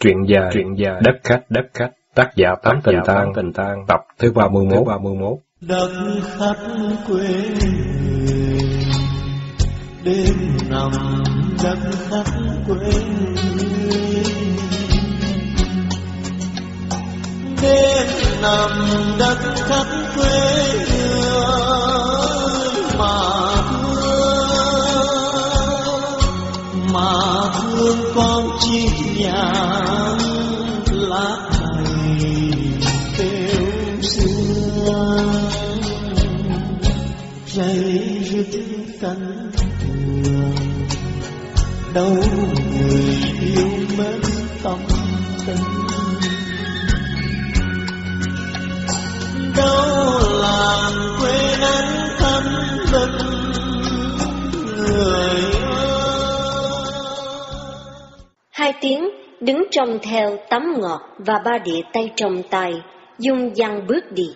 Truyện dài, truyện dài, đất khách, đất khách, tác giả Tám Tình Tang, Tình Tang, tập thứ 31, 31. Đất khách quê người, đêm nằm đất khách quê người. Đêm nằm đất khách quê người mà thương, mà thương con chim nhạn lá này kêu xưa dây rứt cánh thường đâu người yêu mến tâm tình đâu làng quê nắng tiếng đứng trông theo tấm ngọt và ba đĩa tay trong tay, dung dăng bước đi.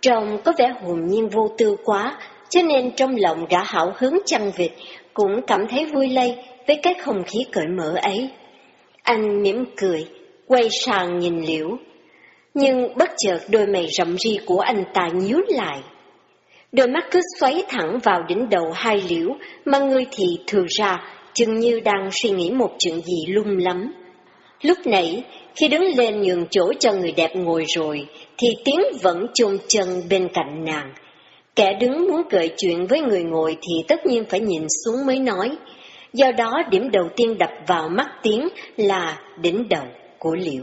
Trông có vẻ hồn nhiên vô tư quá, cho nên trong lòng gã hảo hứng chăn vịt cũng cảm thấy vui lây với cái không khí cởi mở ấy. Anh mỉm cười, quay sang nhìn liễu. Nhưng bất chợt đôi mày rậm ri của anh ta nhíu lại. Đôi mắt cứ xoáy thẳng vào đỉnh đầu hai liễu, mà người thì thừa ra, chừng như đang suy nghĩ một chuyện gì lung lắm. Lúc nãy, khi đứng lên nhường chỗ cho người đẹp ngồi rồi, thì tiếng vẫn chôn chân bên cạnh nàng. Kẻ đứng muốn gợi chuyện với người ngồi thì tất nhiên phải nhìn xuống mới nói. Do đó điểm đầu tiên đập vào mắt tiếng là đỉnh đầu của liễu.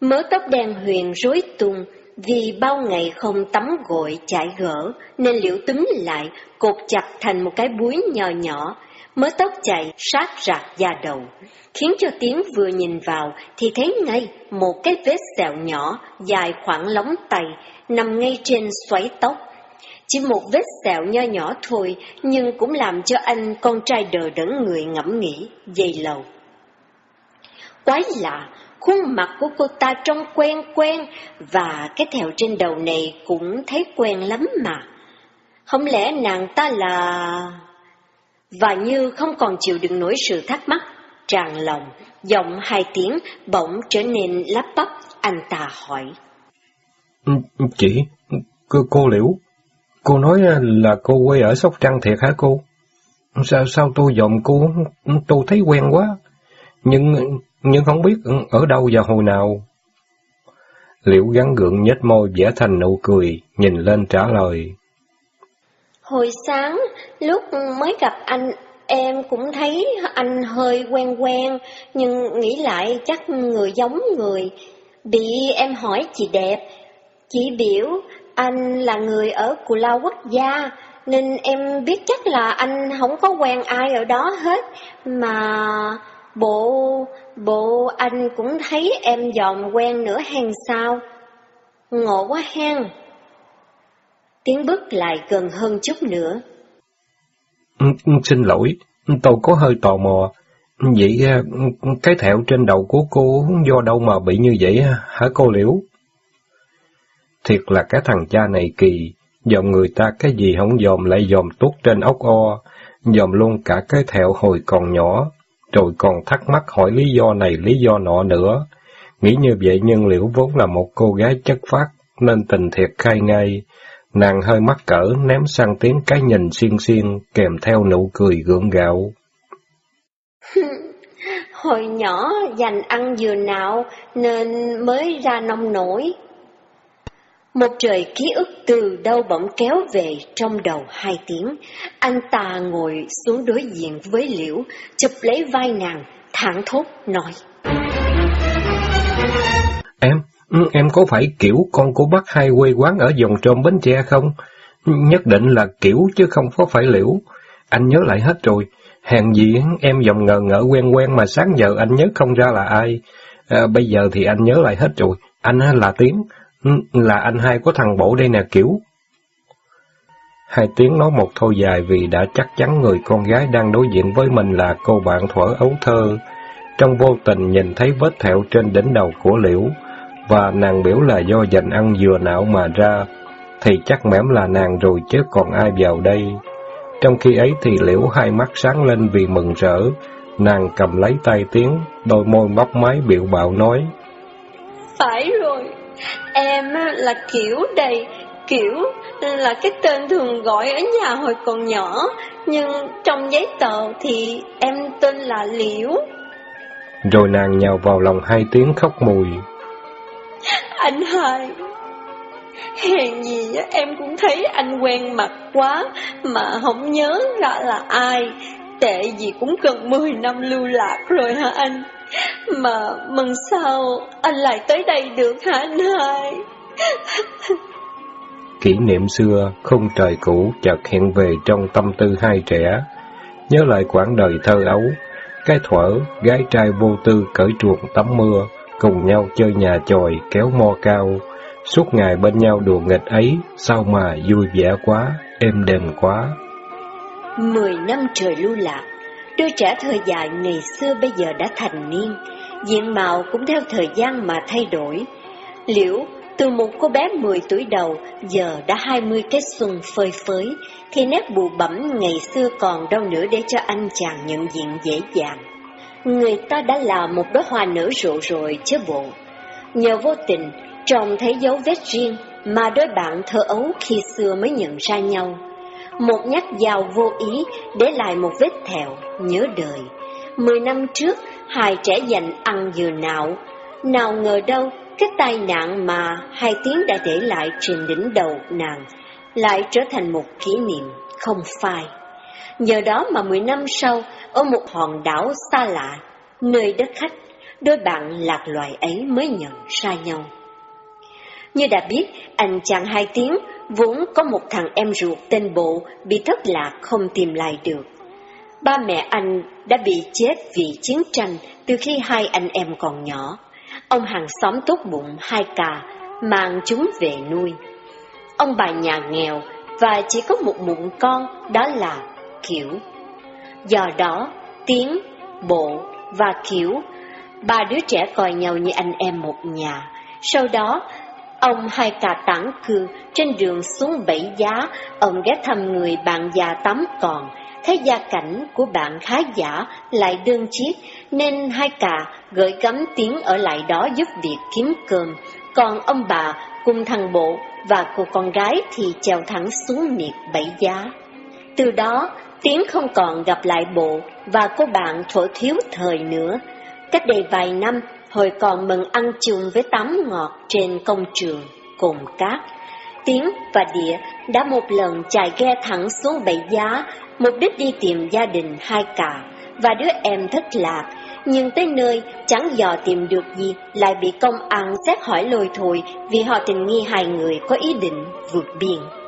Mớ tóc đen huyền rối tung, vì bao ngày không tắm gội chải gỡ, nên liễu túm lại, cột chặt thành một cái búi nhỏ nhỏ, mớ tóc chạy sát rạc da đầu, khiến cho tiếng vừa nhìn vào thì thấy ngay một cái vết sẹo nhỏ dài khoảng lóng tay nằm ngay trên xoáy tóc. Chỉ một vết sẹo nho nhỏ thôi nhưng cũng làm cho anh con trai đờ đẫn người ngẫm nghĩ dày lầu Quái lạ, khuôn mặt của cô ta trông quen quen và cái thẹo trên đầu này cũng thấy quen lắm mà. Không lẽ nàng ta là... Và như không còn chịu đựng nổi sự thắc mắc, tràn lòng, giọng hai tiếng bỗng trở nên lắp bắp, anh ta hỏi. Ừ, chị, cô, cô Liễu, cô nói à, là cô quê ở Sóc Trăng thiệt hả cô? Sao sao tôi giọng cô, tôi thấy quen quá, nhưng nhưng không biết ở đâu và hồi nào. Liễu gắn gượng nhếch môi vẽ thành nụ cười, nhìn lên trả lời. Hồi sáng, lúc mới gặp anh, em cũng thấy anh hơi quen quen, nhưng nghĩ lại chắc người giống người. Bị em hỏi chị đẹp, chị biểu anh là người ở Cù Lao Quốc gia, nên em biết chắc là anh không có quen ai ở đó hết, mà bộ bộ anh cũng thấy em dòm quen nữa hàng sao. Ngộ quá hen. Tiến bước lại gần hơn chút nữa. Ừ, ừ, xin lỗi, tôi có hơi tò mò. Vậy ờ, cái thẹo trên đầu của cô do đâu mà bị như vậy hả cô Liễu? Thiệt là cái thằng cha này kỳ, dòm người ta cái gì không dòm lại dòm tuốt trên ốc o, dòm luôn cả cái thẹo hồi còn nhỏ, rồi còn thắc mắc hỏi lý do này lý do nọ nữa. Nghĩ như vậy nhưng Liễu vốn là một cô gái chất phát, nên tình thiệt khai ngay. Nàng hơi mắc cỡ ném sang tiếng cái nhìn xiên xiên kèm theo nụ cười gượng gạo. Hồi nhỏ dành ăn dừa nạo nên mới ra nông nổi. Một trời ký ức từ đâu bỗng kéo về trong đầu hai tiếng. Anh ta ngồi xuống đối diện với Liễu, chụp lấy vai nàng, thẳng thốt nói. Em, Ừ, em có phải kiểu con của bác hai quê quán ở dòng trôm Bến Tre không? Nhất định là kiểu chứ không có phải liễu. Anh nhớ lại hết rồi. Hèn gì em dòng ngờ ngỡ quen quen mà sáng giờ anh nhớ không ra là ai. À, bây giờ thì anh nhớ lại hết rồi. Anh là Tiến. Ừ, là anh hai của thằng Bộ đây nè kiểu. Hai tiếng nói một thôi dài vì đã chắc chắn người con gái đang đối diện với mình là cô bạn thuở ấu thơ. Trong vô tình nhìn thấy vết thẹo trên đỉnh đầu của Liễu, và nàng biểu là do dành ăn dừa não mà ra, thì chắc mẻm là nàng rồi chứ còn ai vào đây. Trong khi ấy thì Liễu hai mắt sáng lên vì mừng rỡ, Nàng cầm lấy tay Tiến, đôi môi mấp máy biểu bạo nói. Phải rồi, em là kiểu đây, kiểu là cái tên thường gọi ở nhà hồi còn nhỏ, nhưng trong giấy tờ thì em tên là Liễu. Rồi nàng nhào vào lòng hai tiếng khóc mùi. Anh hai, hèn gì em cũng thấy anh quen mặt quá mà không nhớ ra là ai. Tệ gì cũng gần 10 năm lưu lạc rồi hả anh? Mà mừng sao anh lại tới đây được hả anh hai? Kỷ niệm xưa, không trời cũ chợt hiện về trong tâm tư hai trẻ. Nhớ lại quãng đời thơ ấu, cái thuở, gái trai vô tư cởi chuồng tắm mưa, cùng nhau chơi nhà chòi, kéo mo cao. Suốt ngày bên nhau đùa nghịch ấy, sao mà vui vẻ quá, êm đềm quá. Mười năm trời lưu lạc, đứa trẻ thời dài ngày xưa bây giờ đã thành niên, diện mạo cũng theo thời gian mà thay đổi. Liễu từ một cô bé 10 tuổi đầu, giờ đã 20 cái xuân phơi phới, thì nét bụ bẩm ngày xưa còn đâu nữa để cho anh chàng nhận diện dễ dàng. Người ta đã là một đóa hoa nở rộ rồi chứ bộ. Nhờ vô tình, trông thấy dấu vết riêng mà đôi bạn thơ ấu khi xưa mới nhận ra nhau. Một nhát dao vô ý để lại một vết thẹo, nhớ đời. Mười năm trước, hai trẻ dành ăn dừa nạo. Nào ngờ đâu, cái tai nạn mà hai tiếng đã để lại trên đỉnh đầu nàng lại trở thành một kỷ niệm không phai. Nhờ đó mà mười năm sau, ở một hòn đảo xa lạ, nơi đất khách, đôi bạn lạc loài ấy mới nhận ra nhau. Như đã biết, anh chàng hai tiếng vốn có một thằng em ruột tên Bộ bị thất lạc không tìm lại được. Ba mẹ anh đã bị chết vì chiến tranh từ khi hai anh em còn nhỏ. Ông hàng xóm tốt bụng hai cà, mang chúng về nuôi. Ông bà nhà nghèo và chỉ có một mụn con, đó là Kiểu. Do đó, tiếng Bộ và Kiểu, ba đứa trẻ coi nhau như anh em một nhà. Sau đó, ông hai cà tảng cư trên đường xuống bảy giá, ông ghé thăm người bạn già tắm còn, thấy gia cảnh của bạn khá giả lại đơn chiếc, nên hai cà gửi gắm tiếng ở lại đó giúp việc kiếm cơm, còn ông bà cùng thằng bộ và cô con gái thì trèo thẳng xuống miệt bảy giá. Từ đó, Tiến không còn gặp lại bộ và cô bạn thổi thiếu thời nữa. Cách đây vài năm, hồi còn mừng ăn chung với tắm ngọt trên công trường, cùng cát. Tiến và Địa đã một lần chạy ghe thẳng xuống bảy giá, mục đích đi tìm gia đình hai cả và đứa em thất lạc nhưng tới nơi chẳng dò tìm được gì, lại bị công an xét hỏi lôi thôi vì họ tình nghi hai người có ý định vượt biên.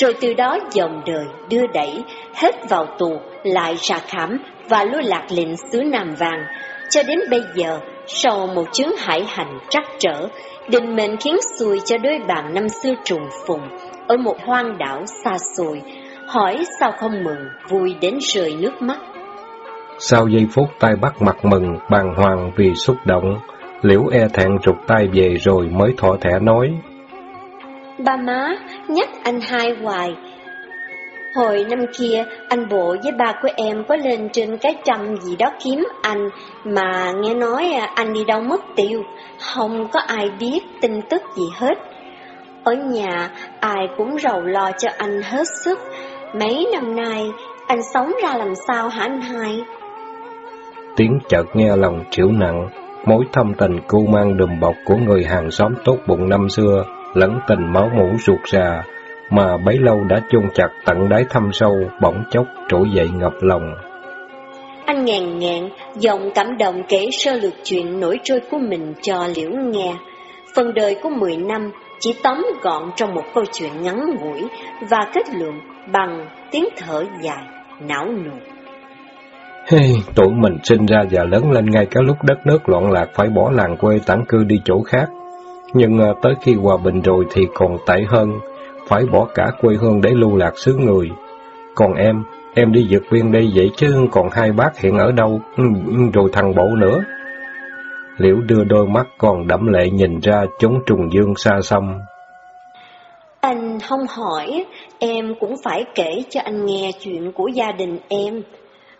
Rồi từ đó dòng đời đưa đẩy, hết vào tù, lại ra khám và lưu lạc lệnh xứ Nam Vàng, cho đến bây giờ, sau một chuyến hải hành trắc trở, định mệnh khiến xui cho đôi bạn năm xưa trùng phùng, ở một hoang đảo xa xôi, hỏi sao không mừng, vui đến rơi nước mắt. Sau giây phút tay bắt mặt mừng, bàng hoàng vì xúc động, liễu e thẹn rụt tay về rồi mới thỏ thẻ nói. Ba má, nhắc anh hai hoài. Hồi năm kia, anh bộ với ba của em có lên trên cái trăm gì đó kiếm anh, mà nghe nói à, anh đi đâu mất tiêu, không có ai biết tin tức gì hết. Ở nhà, ai cũng rầu lo cho anh hết sức. Mấy năm nay, anh sống ra làm sao hả anh hai? Tiếng chợt nghe lòng chịu nặng, mối thâm tình cu mang đùm bọc của người hàng xóm tốt bụng năm xưa, lẫn tình máu mủ ruột rà, mà bấy lâu đã chôn chặt tận đáy thâm sâu, bỗng chốc trỗi dậy ngập lòng. Anh ngàn ngạn, giọng cảm động kể sơ lược chuyện nổi trôi của mình cho Liễu nghe. Phần đời của 10 năm chỉ tóm gọn trong một câu chuyện ngắn ngủi và kết luận bằng tiếng thở dài, não nuột. Hey, tụi mình sinh ra và lớn lên ngay cái lúc đất nước loạn lạc phải bỏ làng quê tản cư đi chỗ khác. Nhưng à, tới khi hòa bình rồi thì còn tệ hơn, phải bỏ cả quê hương để lưu lạc xứ người. Còn em, em đi vượt biên đây vậy chứ còn hai bác hiện ở đâu, ừ, ừ, rồi thằng bộ nữa. Liễu đưa đôi mắt còn đẫm lệ nhìn ra chốn trùng dương xa xăm. Anh không hỏi, em cũng phải kể cho anh nghe chuyện của gia đình em.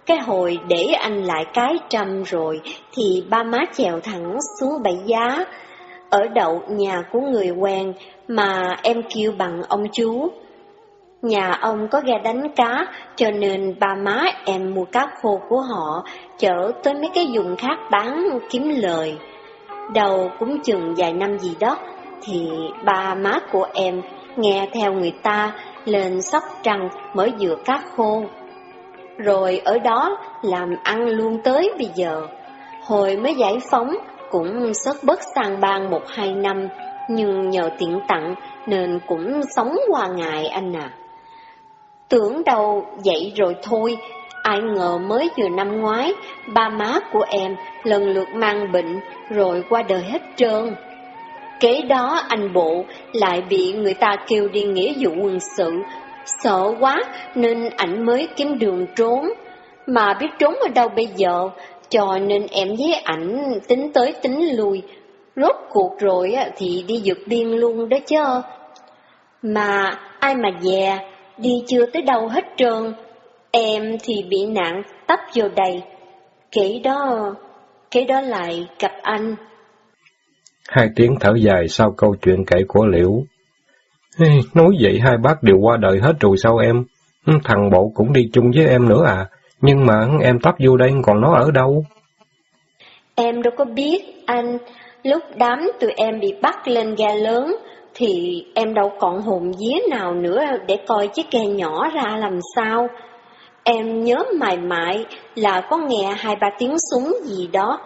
Cái hồi để anh lại cái trăm rồi, thì ba má chèo thẳng xuống bảy giá, ở đậu nhà của người quen mà em kêu bằng ông chú. Nhà ông có ghe đánh cá, cho nên ba má em mua cá khô của họ, chở tới mấy cái vùng khác bán kiếm lời. Đầu cũng chừng vài năm gì đó, thì ba má của em nghe theo người ta lên sóc trăng mở dừa cá khô. Rồi ở đó làm ăn luôn tới bây giờ. Hồi mới giải phóng cũng sớt bớt sang bang một hai năm, nhưng nhờ tiện tặng nên cũng sống qua ngày anh à. Tưởng đâu vậy rồi thôi, ai ngờ mới vừa năm ngoái, ba má của em lần lượt mang bệnh rồi qua đời hết trơn. Kế đó anh bộ lại bị người ta kêu đi nghĩa vụ quân sự, sợ quá nên ảnh mới kiếm đường trốn. Mà biết trốn ở đâu bây giờ, cho nên em với ảnh tính tới tính lui. Rốt cuộc rồi thì đi vượt biên luôn đó chứ. Mà ai mà dè, đi chưa tới đâu hết trơn. Em thì bị nạn tấp vô đầy Kể đó, kể đó lại gặp anh. Hai tiếng thở dài sau câu chuyện kể của Liễu. Ê, nói vậy hai bác đều qua đời hết rồi sao em? Thằng bộ cũng đi chung với em nữa à? Nhưng mà em tấp vô đây còn nó ở đâu? Em đâu có biết, anh. Lúc đám tụi em bị bắt lên ga lớn, thì em đâu còn hồn vía nào nữa để coi chiếc ghe nhỏ ra làm sao. Em nhớ mãi mãi là có nghe hai ba tiếng súng gì đó.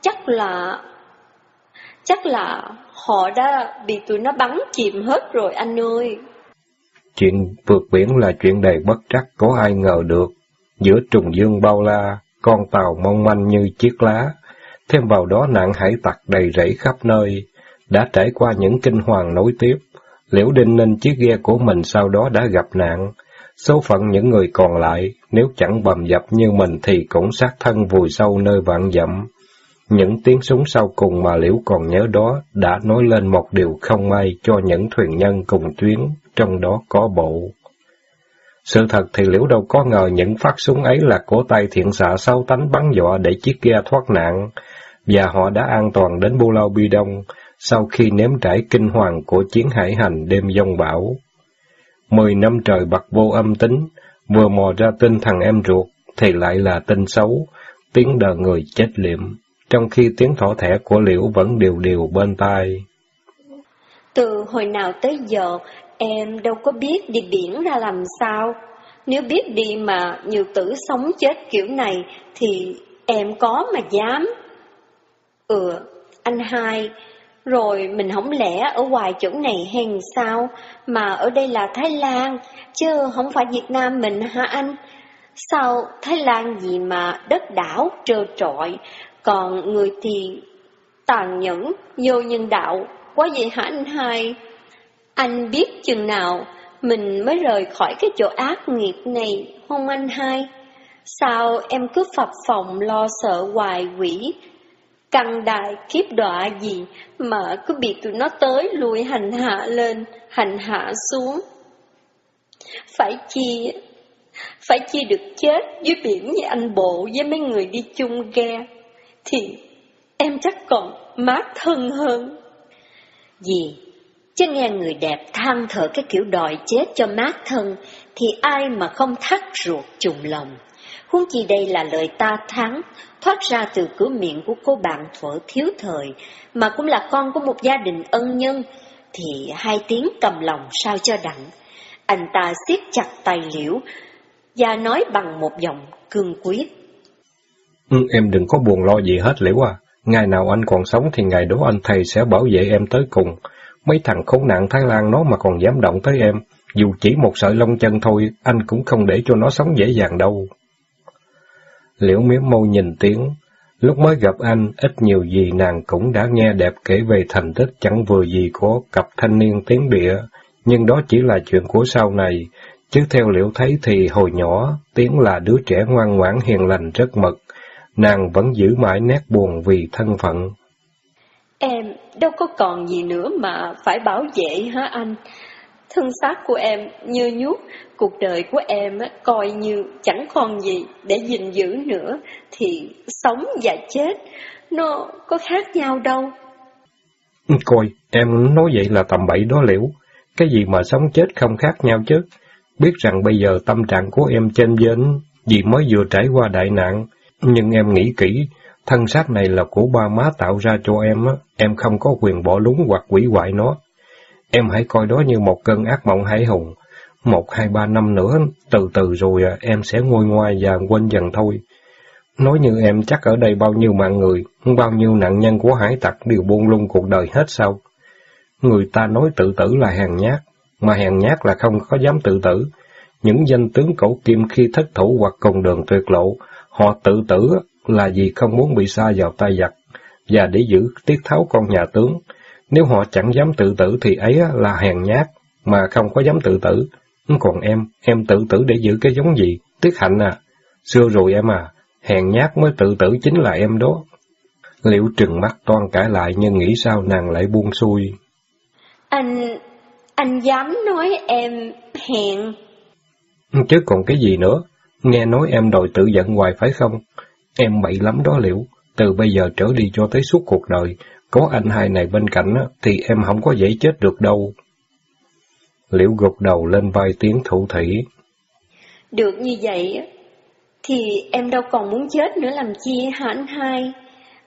Chắc là... Chắc là họ đã bị tụi nó bắn chìm hết rồi anh ơi. Chuyện vượt biển là chuyện đầy bất trắc, có ai ngờ được. Giữa trùng dương bao la, con tàu mong manh như chiếc lá, thêm vào đó nạn hải tặc đầy rẫy khắp nơi, đã trải qua những kinh hoàng nối tiếp. Liễu Đinh nên chiếc ghe của mình sau đó đã gặp nạn. Số phận những người còn lại, nếu chẳng bầm dập như mình thì cũng sát thân vùi sâu nơi vạn dặm. Những tiếng súng sau cùng mà Liễu còn nhớ đó đã nói lên một điều không may cho những thuyền nhân cùng tuyến, trong đó có bộ. Sự thật thì Liễu đâu có ngờ những phát súng ấy là cổ tay thiện xạ sâu tánh bắn dọa để chiếc ghe thoát nạn, và họ đã an toàn đến Bô Lao Bi Đông sau khi nếm trải kinh hoàng của chiến hải hành đêm giông bão. Mười năm trời bật vô âm tính, vừa mò ra tin thằng em ruột, thì lại là tin xấu, tiếng đờ người chết liệm, trong khi tiếng thỏ thẻ của Liễu vẫn đều đều bên tai. Từ hồi nào tới giờ, em đâu có biết đi biển ra làm sao. Nếu biết đi mà nhiều tử sống chết kiểu này, thì em có mà dám. Ừ, anh hai, rồi mình không lẽ ở ngoài chỗ này hèn sao, mà ở đây là Thái Lan, chứ không phải Việt Nam mình hả anh? Sao Thái Lan gì mà đất đảo trơ trọi, còn người thì tàn nhẫn, vô nhân đạo, quá vậy hả anh hai? Anh biết chừng nào mình mới rời khỏi cái chỗ ác nghiệp này, không anh hai? Sao em cứ phập phòng lo sợ hoài quỷ, Căng đại kiếp đọa gì mà cứ bị tụi nó tới lùi hành hạ lên, hành hạ xuống. Phải chi, phải chi được chết dưới biển như anh bộ với mấy người đi chung ghe, thì em chắc còn mát thân hơn. Gì? Chứ nghe người đẹp than thở cái kiểu đòi chết cho mát thân, thì ai mà không thắt ruột trùng lòng. Huống chi đây là lời ta thắng, thoát ra từ cửa miệng của cô bạn thuở thiếu thời, mà cũng là con của một gia đình ân nhân, thì hai tiếng cầm lòng sao cho đặng. Anh ta siết chặt tài liễu và nói bằng một giọng cương quyết. Ừ, em đừng có buồn lo gì hết liễu à. Ngày nào anh còn sống thì ngày đó anh thầy sẽ bảo vệ em tới cùng. Mấy thằng khốn nạn Thái Lan nó mà còn dám động tới em. Dù chỉ một sợi lông chân thôi, anh cũng không để cho nó sống dễ dàng đâu. Liễu miếm môi nhìn tiếng. Lúc mới gặp anh, ít nhiều gì nàng cũng đã nghe đẹp kể về thành tích chẳng vừa gì của cặp thanh niên tiếng địa, nhưng đó chỉ là chuyện của sau này. Chứ theo liễu thấy thì hồi nhỏ, Tiến là đứa trẻ ngoan ngoãn hiền lành rất mực, nàng vẫn giữ mãi nét buồn vì thân phận. Em đâu có còn gì nữa mà phải bảo vệ hả anh? Thân xác của em như nhút, cuộc đời của em coi như chẳng còn gì để gìn giữ nữa, thì sống và chết, nó có khác nhau đâu. Ừ, coi, em nói vậy là tầm bậy đó liễu. Cái gì mà sống chết không khác nhau chứ. Biết rằng bây giờ tâm trạng của em trên dến vì mới vừa trải qua đại nạn. Nhưng em nghĩ kỹ, thân xác này là của ba má tạo ra cho em, á, em không có quyền bỏ lúng hoặc quỷ hoại nó. Em hãy coi đó như một cơn ác mộng hải hùng. Một, hai, ba năm nữa, từ từ rồi à, em sẽ ngôi ngoai và quên dần thôi. Nói như em chắc ở đây bao nhiêu mạng người, bao nhiêu nạn nhân của hải tặc đều buông lung cuộc đời hết sao? Người ta nói tự tử là hàng nhát, mà hàng nhát là không có dám tự tử. Những danh tướng cổ kim khi thất thủ hoặc cùng đường tuyệt lộ, họ tự tử là vì không muốn bị xa vào tay giặc, và để giữ tiết tháo con nhà tướng. Nếu họ chẳng dám tự tử thì ấy là hèn nhát, mà không có dám tự tử. Còn em, em tự tử để giữ cái giống gì? Tiết hạnh à? Xưa rồi em à, hèn nhát mới tự tử chính là em đó. Liễu trừng mắt toan cãi lại nhưng nghĩ sao nàng lại buông xuôi. Anh, anh dám nói em hèn. Chứ còn cái gì nữa, nghe nói em đòi tự giận hoài phải không? Em bậy lắm đó liệu từ bây giờ trở đi cho tới suốt cuộc đời, có anh hai này bên cạnh thì em không có dễ chết được đâu. Liễu gục đầu lên vai tiếng thủ thủy. Được như vậy thì em đâu còn muốn chết nữa làm chi hả anh hai?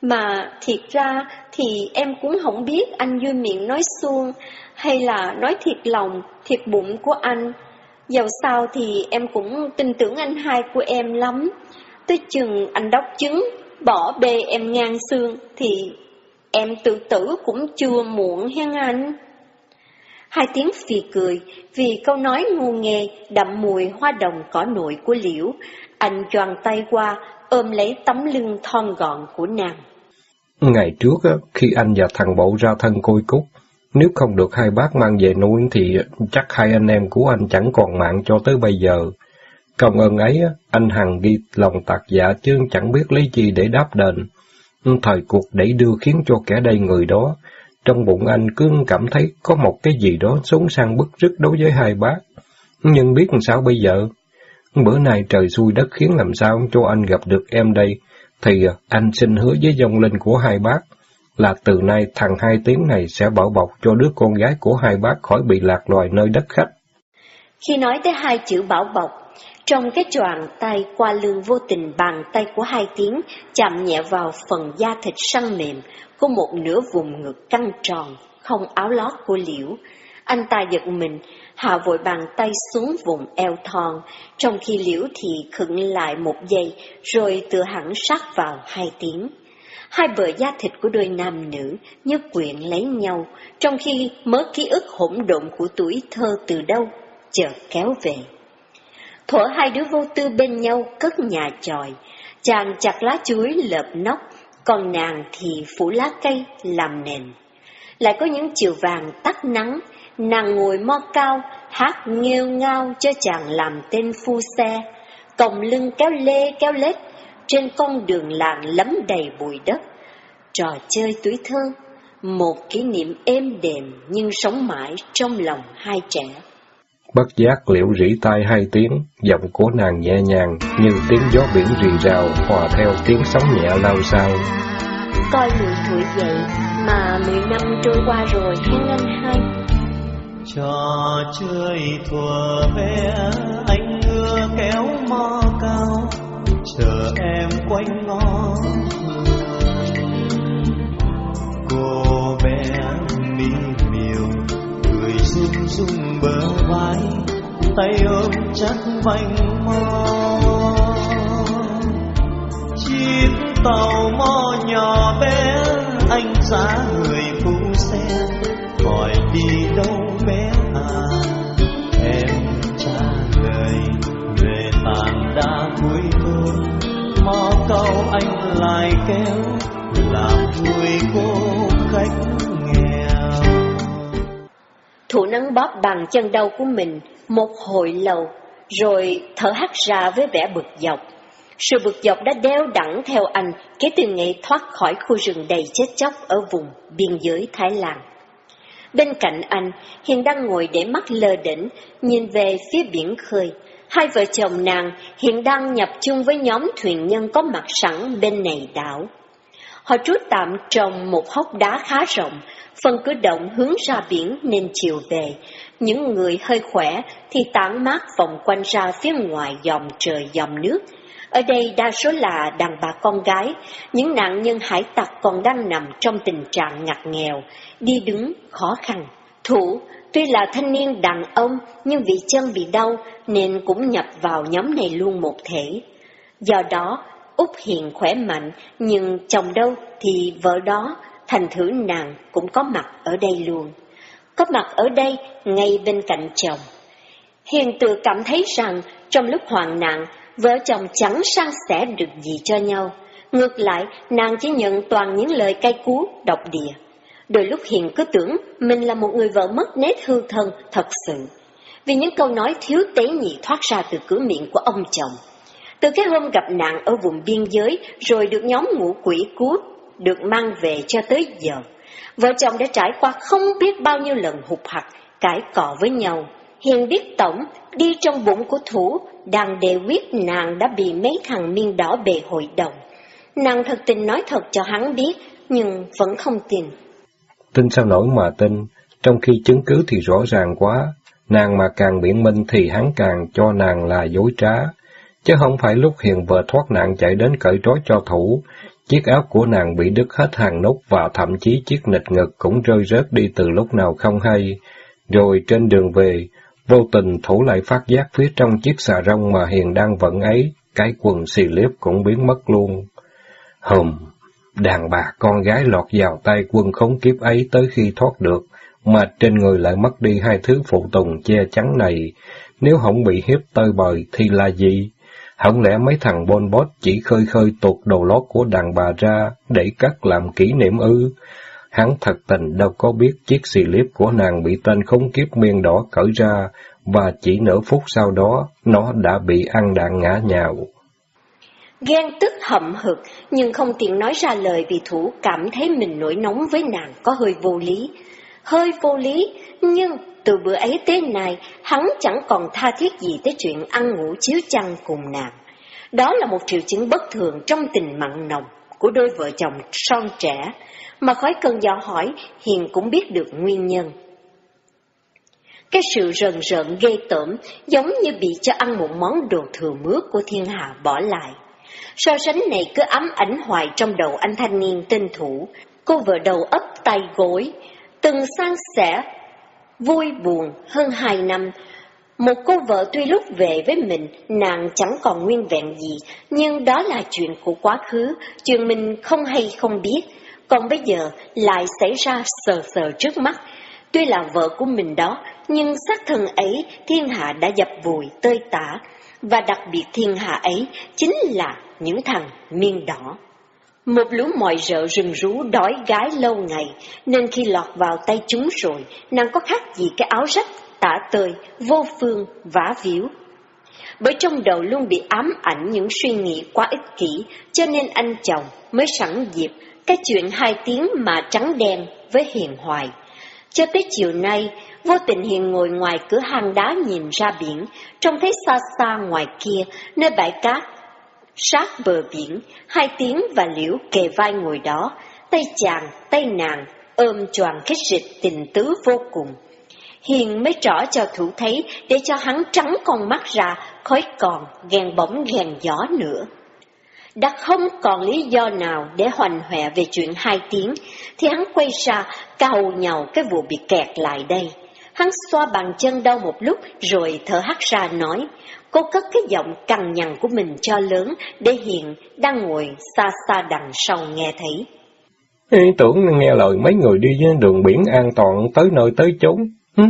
Mà thiệt ra thì em cũng không biết anh vui miệng nói xuông hay là nói thiệt lòng, thiệt bụng của anh. Dầu sao thì em cũng tin tưởng anh hai của em lắm. Tới chừng anh đốc trứng, bỏ bê em ngang xương thì em tự tử cũng chưa muộn hen anh. Hai tiếng phì cười, vì câu nói ngu nghề đậm mùi hoa đồng cỏ nội của liễu, anh choàng tay qua, ôm lấy tấm lưng thon gọn của nàng. Ngày trước, khi anh và thằng bộ ra thân côi cút, nếu không được hai bác mang về nuôi thì chắc hai anh em của anh chẳng còn mạng cho tới bây giờ. Công ơn ấy, anh Hằng ghi lòng tạc dạ chứ chẳng biết lấy gì để đáp đền. Thời cuộc đẩy đưa khiến cho kẻ đây người đó. Trong bụng anh cứ cảm thấy có một cái gì đó xuống sang bức rứt đối với hai bác. Nhưng biết làm sao bây giờ? Bữa nay trời xui đất khiến làm sao cho anh gặp được em đây, thì à, anh xin hứa với dòng linh của hai bác là từ nay thằng hai tiếng này sẽ bảo bọc cho đứa con gái của hai bác khỏi bị lạc loài nơi đất khách. Khi nói tới hai chữ bảo bọc, trong cái choàng tay qua lưng vô tình bàn tay của hai tiếng chạm nhẹ vào phần da thịt săn mềm của một nửa vùng ngực căng tròn, không áo lót của liễu. Anh ta giật mình, hạ vội bàn tay xuống vùng eo thon, trong khi liễu thì khựng lại một giây, rồi tựa hẳn sát vào hai tiếng. Hai bờ da thịt của đôi nam nữ như quyện lấy nhau, trong khi mớ ký ức hỗn độn của tuổi thơ từ đâu chợt kéo về. Thuở hai đứa vô tư bên nhau cất nhà tròi, chàng chặt lá chuối lợp nóc, còn nàng thì phủ lá cây làm nền. Lại có những chiều vàng tắt nắng, nàng ngồi mo cao, hát nghêu ngao cho chàng làm tên phu xe, còng lưng kéo lê kéo lết, trên con đường làng lấm đầy bụi đất. Trò chơi tuổi thơ, một kỷ niệm êm đềm nhưng sống mãi trong lòng hai trẻ. Bất giác liễu rỉ tai hai tiếng, giọng của nàng nhẹ nhàng như tiếng gió biển rì rào hòa theo tiếng sóng nhẹ lao sao. Coi mùi tuổi dậy mà mười năm trôi qua rồi hen anh hai. Trò chơi thuở bé anh ngựa kéo mò cao chờ em quanh ngõ cô bé mi miều cười rung rung bờ vai tay ôm chắc vành mò chiếc tàu mò nhỏ bé, anh giá người phụ xe hỏi đi đâu bé à? Em trả lời về tàn đã cuối thơ mò câu anh lại kéo Bóp bằng chân đau của mình một hồi lâu, rồi thở hắt ra với vẻ bực dọc. Sự bực dọc đã đeo đẳng theo anh kể từ ngày thoát khỏi khu rừng đầy chết chóc ở vùng biên giới Thái Lan. Bên cạnh anh, Hiền đang ngồi để mắt lơ đỉnh, nhìn về phía biển khơi. Hai vợ chồng nàng hiện đang nhập chung với nhóm thuyền nhân có mặt sẵn bên này đảo. Họ trú tạm trong một hốc đá khá rộng, phần cửa động hướng ra biển nên chiều về. Những người hơi khỏe thì tản mát vòng quanh ra phía ngoài dòng trời dòng nước. Ở đây đa số là đàn bà con gái, những nạn nhân hải tặc còn đang nằm trong tình trạng ngặt nghèo, đi đứng khó khăn. Thủ tuy là thanh niên đàn ông nhưng vì chân bị đau nên cũng nhập vào nhóm này luôn một thể. Do đó, Úc Hiền khỏe mạnh, nhưng chồng đâu thì vợ đó, thành thử nàng cũng có mặt ở đây luôn. Có mặt ở đây ngay bên cạnh chồng. Hiền tự cảm thấy rằng trong lúc hoạn nạn, vợ chồng chẳng san sẻ được gì cho nhau. Ngược lại, nàng chỉ nhận toàn những lời cay cú, độc địa. Đôi lúc Hiền cứ tưởng mình là một người vợ mất nét hư thân thật sự. Vì những câu nói thiếu tế nhị thoát ra từ cửa miệng của ông chồng. Từ cái hôm gặp nạn ở vùng biên giới, rồi được nhóm ngũ quỷ cứu, được mang về cho tới giờ. Vợ chồng đã trải qua không biết bao nhiêu lần hụt hạch cãi cọ với nhau. Hiền biết tổng, đi trong bụng của thủ, đang đề quyết nàng đã bị mấy thằng miên đỏ bề hội đồng. Nàng thật tình nói thật cho hắn biết, nhưng vẫn không tin. Tin sao nổi mà tin, trong khi chứng cứ thì rõ ràng quá, nàng mà càng biện minh thì hắn càng cho nàng là dối trá. Chứ không phải lúc hiền vợ thoát nạn chạy đến cởi trói cho thủ, chiếc áo của nàng bị đứt hết hàng nút và thậm chí chiếc nịch ngực cũng rơi rớt đi từ lúc nào không hay. Rồi trên đường về, vô tình thủ lại phát giác phía trong chiếc xà rông mà hiền đang vận ấy, cái quần xì liếp cũng biến mất luôn. Hùm, đàn bà con gái lọt vào tay quân khống kiếp ấy tới khi thoát được, mà trên người lại mất đi hai thứ phụ tùng che chắn này, nếu không bị hiếp tơi bời thì là gì? Không lẽ mấy thằng bon bót chỉ khơi khơi tuột đầu lót của đàn bà ra để cắt làm kỷ niệm ư? Hắn thật tình đâu có biết chiếc xì liếp của nàng bị tên khống kiếp miên đỏ cởi ra, và chỉ nửa phút sau đó, nó đã bị ăn đạn ngã nhào. Ghen tức hậm hực, nhưng không tiện nói ra lời vì thủ cảm thấy mình nổi nóng với nàng có hơi vô lý. Hơi vô lý, nhưng từ bữa ấy tới nay, hắn chẳng còn tha thiết gì tới chuyện ăn ngủ chiếu chăn cùng nàng. Đó là một triệu chứng bất thường trong tình mặn nồng của đôi vợ chồng son trẻ, mà khói cơn dò hỏi, Hiền cũng biết được nguyên nhân. Cái sự rần rợn ghê tởm giống như bị cho ăn một món đồ thừa mướt của thiên hạ bỏ lại. So sánh này cứ ám ảnh hoài trong đầu anh thanh niên tên thủ, cô vợ đầu ấp tay gối, từng sang sẻ vui buồn hơn hai năm. Một cô vợ tuy lúc về với mình, nàng chẳng còn nguyên vẹn gì, nhưng đó là chuyện của quá khứ, chuyện mình không hay không biết, còn bây giờ lại xảy ra sờ sờ trước mắt. Tuy là vợ của mình đó, nhưng xác thân ấy thiên hạ đã dập vùi tơi tả, và đặc biệt thiên hạ ấy chính là những thằng miên đỏ. Một lũ mọi rợ rừng rú đói gái lâu ngày, nên khi lọt vào tay chúng rồi, nàng có khác gì cái áo rách, tả tơi, vô phương, vả víu. Bởi trong đầu luôn bị ám ảnh những suy nghĩ quá ích kỷ, cho nên anh chồng mới sẵn dịp cái chuyện hai tiếng mà trắng đen với Hiền Hoài. Cho tới chiều nay, vô tình Hiền ngồi ngoài cửa hang đá nhìn ra biển, trông thấy xa xa ngoài kia, nơi bãi cát sát bờ biển, hai tiếng và liễu kề vai ngồi đó, tay chàng, tay nàng, ôm choàng cái dịch tình tứ vô cùng. Hiền mới trỏ cho thủ thấy để cho hắn trắng con mắt ra, khói còn, ghen bóng ghen gió nữa. Đã không còn lý do nào để hoành hòe về chuyện hai tiếng, thì hắn quay ra, cầu nhau cái vụ bị kẹt lại đây. Hắn xoa bàn chân đau một lúc rồi thở hắt ra nói, Cô cất cái giọng cằn nhằn của mình cho lớn để Hiền đang ngồi xa xa đằng sau nghe thấy. Ê, tưởng nghe lời mấy người đi đường biển an toàn tới nơi tới chốn.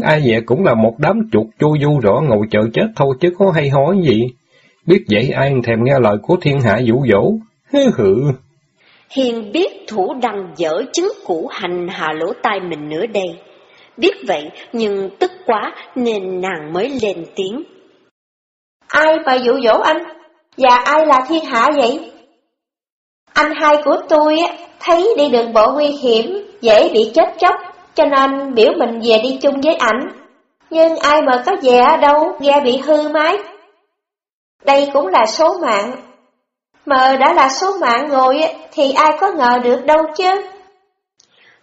Ai vậy cũng là một đám chuột chu du rõ ngồi chờ chết thôi chứ có hay hỏi gì. Biết vậy ai thèm nghe lời của thiên hạ dụ dỗ. Hừ. Hiền biết thủ đăng dở chứng cũ hành hạ lỗ tai mình nữa đây. Biết vậy nhưng tức quá nên nàng mới lên tiếng. Ai mà dụ dỗ anh? Và ai là thiên hạ vậy? Anh hai của tôi thấy đi đường bộ nguy hiểm, dễ bị chết chóc, cho nên biểu mình về đi chung với ảnh. Nhưng ai mà có về ở đâu, ghe bị hư máy. Đây cũng là số mạng. Mà đã là số mạng rồi thì ai có ngờ được đâu chứ.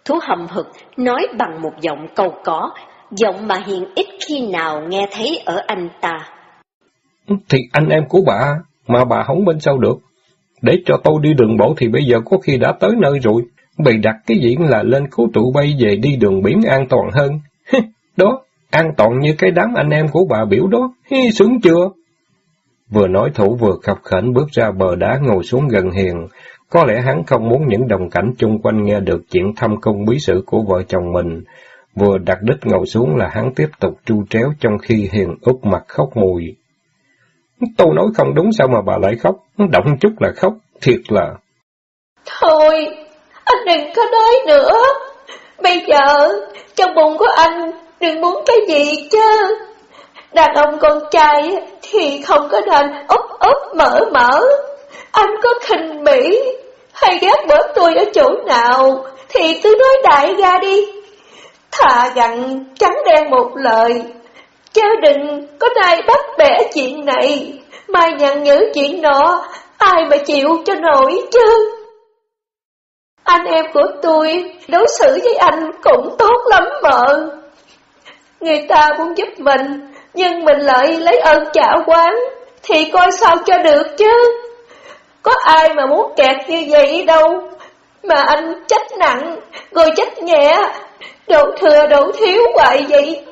Thú hầm hực nói bằng một giọng cầu có, giọng mà hiện ít khi nào nghe thấy ở anh ta. Thì anh em của bà, mà bà không bên sau được. Để cho tôi đi đường bộ thì bây giờ có khi đã tới nơi rồi. Bày đặt cái diễn là lên cứu trụ bay về đi đường biển an toàn hơn. đó, an toàn như cái đám anh em của bà biểu đó. Hi, sướng chưa? Vừa nói thủ vừa khập khển bước ra bờ đá ngồi xuống gần hiền. Có lẽ hắn không muốn những đồng cảnh chung quanh nghe được chuyện thăm công bí sự của vợ chồng mình. Vừa đặt đích ngồi xuống là hắn tiếp tục tru tréo trong khi hiền úp mặt khóc mùi. Tôi nói không đúng sao mà bà lại khóc, động chút là khóc, thiệt là... Thôi, anh đừng có nói nữa. Bây giờ, trong bụng của anh đừng muốn cái gì chứ. Đàn ông con trai thì không có nên úp úp mở mở. Anh có khinh bỉ hay ghét bỏ tôi ở chỗ nào thì cứ nói đại ra đi. Thà gặn trắng đen một lời, chứ đừng có ai bắt bẻ chuyện này, mai nhận nhớ chuyện nọ, ai mà chịu cho nổi chứ. Anh em của tôi đối xử với anh cũng tốt lắm vợ. Người ta muốn giúp mình, nhưng mình lại lấy ơn trả quán, thì coi sao cho được chứ. Có ai mà muốn kẹt như vậy đâu, mà anh trách nặng, rồi trách nhẹ, đổ thừa đổ thiếu hoài vậy.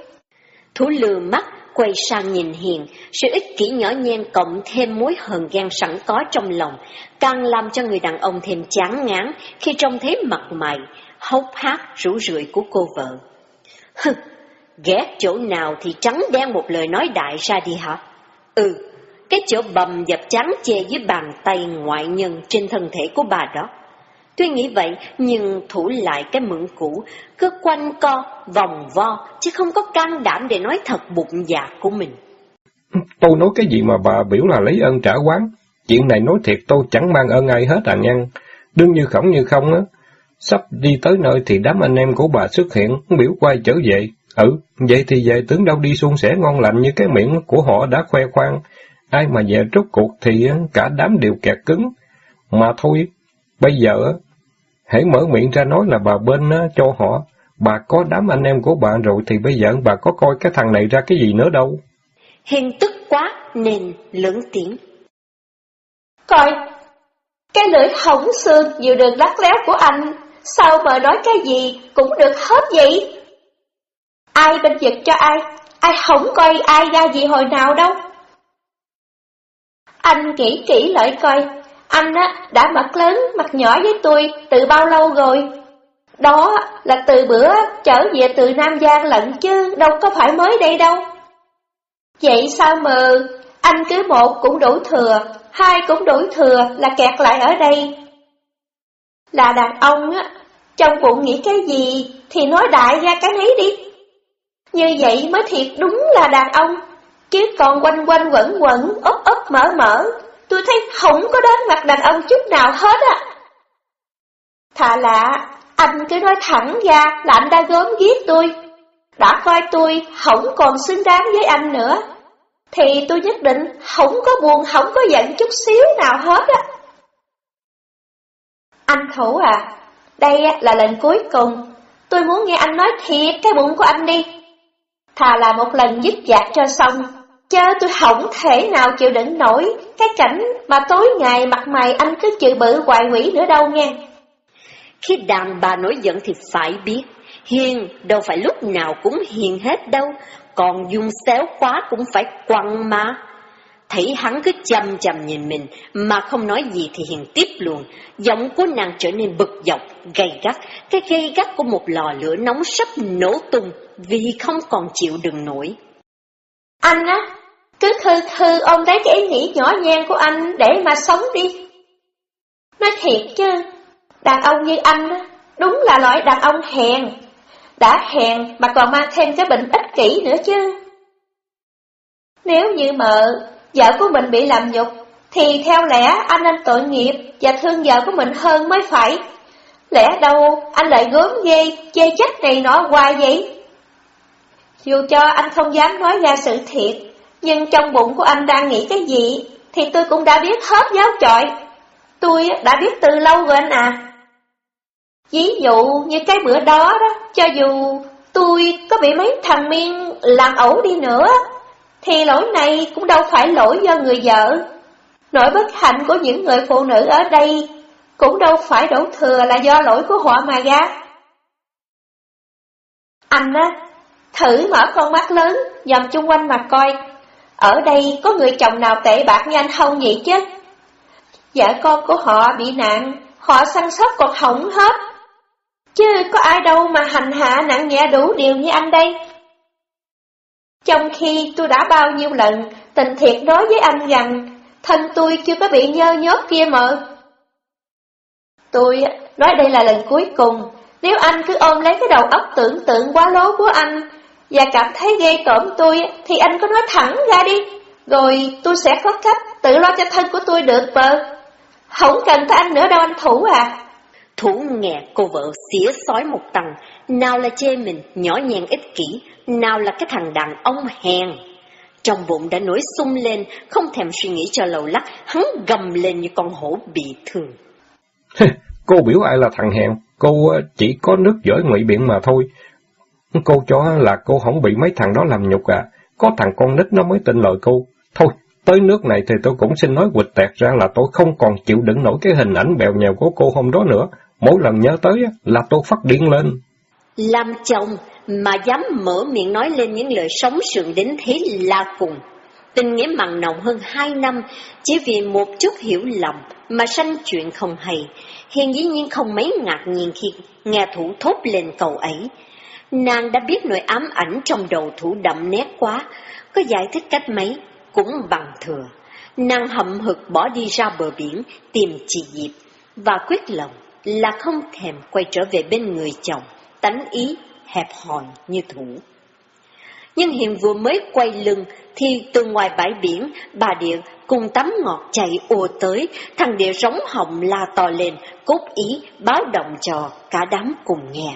Thú lừa mắt, quay sang nhìn Hiền, sự ích kỷ nhỏ nhen cộng thêm mối hờn ghen sẵn có trong lòng, càng làm cho người đàn ông thêm chán ngán khi trông thấy mặt mày, hốc hác rủ rượi của cô vợ. Hừ, ghét chỗ nào thì trắng đen một lời nói đại ra đi hả? Ừ, cái chỗ bầm dập trắng che dưới bàn tay ngoại nhân trên thân thể của bà đó. Tuy nghĩ vậy, nhưng thủ lại cái mượn cũ, cứ quanh co, vòng vo, chứ không có can đảm để nói thật bụng dạ của mình. Tôi nói cái gì mà bà biểu là lấy ơn trả quán. Chuyện này nói thiệt tôi chẳng mang ơn ai hết à nhăn. Đương như khổng như không á. Sắp đi tới nơi thì đám anh em của bà xuất hiện, biểu quay trở về. Ừ, vậy thì về tướng đâu đi suôn sẻ ngon lành như cái miệng của họ đã khoe khoang. Ai mà về rốt cuộc thì cả đám đều kẹt cứng. Mà thôi, bây giờ hãy mở miệng ra nói là bà bên cho họ. Bà có đám anh em của bà rồi thì bây giờ bà có coi cái thằng này ra cái gì nữa đâu. Hiền tức quá nên lớn tiếng. Coi, cái lưỡi hỏng xương nhiều đường lắc léo của anh, sao mà nói cái gì cũng được hết vậy? Ai bên giật cho ai, ai không coi ai ra gì hồi nào đâu. Anh kỹ kỹ lại coi, anh á, đã mặt lớn, mặt nhỏ với tôi từ bao lâu rồi? Đó là từ bữa trở về từ Nam Giang lận chứ, đâu có phải mới đây đâu. Vậy sao mà anh cứ một cũng đủ thừa, hai cũng đủ thừa là kẹt lại ở đây? Là đàn ông á, trong bụng nghĩ cái gì thì nói đại ra cái nấy đi. Như vậy mới thiệt đúng là đàn ông, chứ còn quanh quanh quẩn quẩn, ấp ấp mở mở, tôi thấy không có đến mặt đàn ông chút nào hết á. Thà lạ, anh cứ nói thẳng ra là anh đã gớm ghét tôi, đã coi tôi không còn xứng đáng với anh nữa, thì tôi nhất định không có buồn, không có giận chút xíu nào hết á. Anh Thủ à, đây là lần cuối cùng, tôi muốn nghe anh nói thiệt cái bụng của anh đi. Thà là một lần dứt dạc cho xong, chứ tôi không thể nào chịu đựng nổi cái cảnh mà tối ngày mặt mày anh cứ chịu bự hoài quỷ nữa đâu nghe. Khi đàn bà nổi giận thì phải biết, hiền đâu phải lúc nào cũng hiền hết đâu, còn dùng xéo quá cũng phải quăng mà. Thấy hắn cứ chăm chăm nhìn mình mà không nói gì thì hiền tiếp luôn. Giọng của nàng trở nên bực dọc, gay gắt, cái gay gắt của một lò lửa nóng sắp nổ tung vì không còn chịu đựng nổi. Anh á, cứ thư thư ôm lấy cái ý nghĩ nhỏ nhen của anh để mà sống đi. Nói thiệt chứ, đàn ông như anh đúng là loại đàn ông hèn. Đã hèn mà còn mang thêm cái bệnh ích kỷ nữa chứ. Nếu như mợ, vợ của mình bị làm nhục, thì theo lẽ anh nên tội nghiệp và thương vợ của mình hơn mới phải. Lẽ đâu anh lại gớm ghê, chê trách này nọ hoài vậy? Dù cho anh không dám nói ra sự thiệt, nhưng trong bụng của anh đang nghĩ cái gì, thì tôi cũng đã biết hết giáo trọi. Tôi đã biết từ lâu rồi anh à. Ví dụ như cái bữa đó đó, cho dù tôi có bị mấy thằng miên làm ẩu đi nữa, thì lỗi này cũng đâu phải lỗi do người vợ. Nỗi bất hạnh của những người phụ nữ ở đây cũng đâu phải đổ thừa là do lỗi của họ mà ra. Anh á, thử mở con mắt lớn, dòm chung quanh mà coi, ở đây có người chồng nào tệ bạc như anh không vậy chứ? Vợ con của họ bị nạn, họ săn sóc còn hỏng hết. Chứ có ai đâu mà hành hạ nặng nhẹ đủ điều như anh đây. Trong khi tôi đã bao nhiêu lần tình thiệt nói với anh rằng thân tôi chưa có bị nhơ nhớt kia mợ. Tôi nói đây là lần cuối cùng, nếu anh cứ ôm lấy cái đầu óc tưởng tượng quá lố của anh và cảm thấy ghê tởm tôi thì anh có nói thẳng ra đi, rồi tôi sẽ có cách tự lo cho thân của tôi được bờ. Không cần tới anh nữa đâu anh Thủ à. Thủ nghe cô vợ xỉa sói một tầng, nào là chê mình nhỏ nhàng ích kỷ, nào là cái thằng đàn ông hèn. Trong bụng đã nổi sung lên, không thèm suy nghĩ cho lầu lắc, hắn gầm lên như con hổ bị thương. cô biểu ai là thằng hèn, cô ờ, chỉ có nước dở ngụy biện mà thôi. Cô cho là cô không bị mấy thằng đó làm nhục à, có thằng con nít nó mới tin lời cô. Thôi, tới nước này thì tôi cũng xin nói quịch tẹt ra là tôi không còn chịu đựng nổi cái hình ảnh bèo nhèo của cô hôm đó nữa. Mỗi lần nhớ tới là tôi phát điên lên. Làm chồng mà dám mở miệng nói lên những lời sống sượng đến thế là cùng. Tình nghĩa mặn nồng hơn hai năm, chỉ vì một chút hiểu lầm mà sanh chuyện không hay. Hiền dĩ nhiên không mấy ngạc nhiên khi nghe thủ thốt lên cầu ấy. Nàng đã biết nỗi ám ảnh trong đầu thủ đậm nét quá, có giải thích cách mấy, cũng bằng thừa. Nàng hậm hực bỏ đi ra bờ biển, tìm chị Diệp, và quyết lòng là không thèm quay trở về bên người chồng, tánh ý hẹp hòi như thủ. Nhưng hiện vừa mới quay lưng thì từ ngoài bãi biển, bà Địa cùng tắm ngọt chạy ùa tới, thằng Địa rống họng la to lên, cốt ý báo động cho cả đám cùng nghe.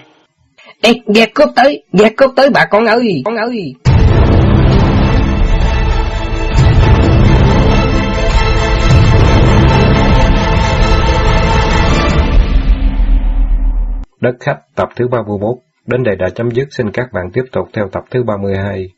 Ê, ghe cướp tới, ghe cướp tới bà con ơi, con ơi. Đất khách tập thứ 31 Đến đây đã chấm dứt, xin các bạn tiếp tục theo tập thứ 32.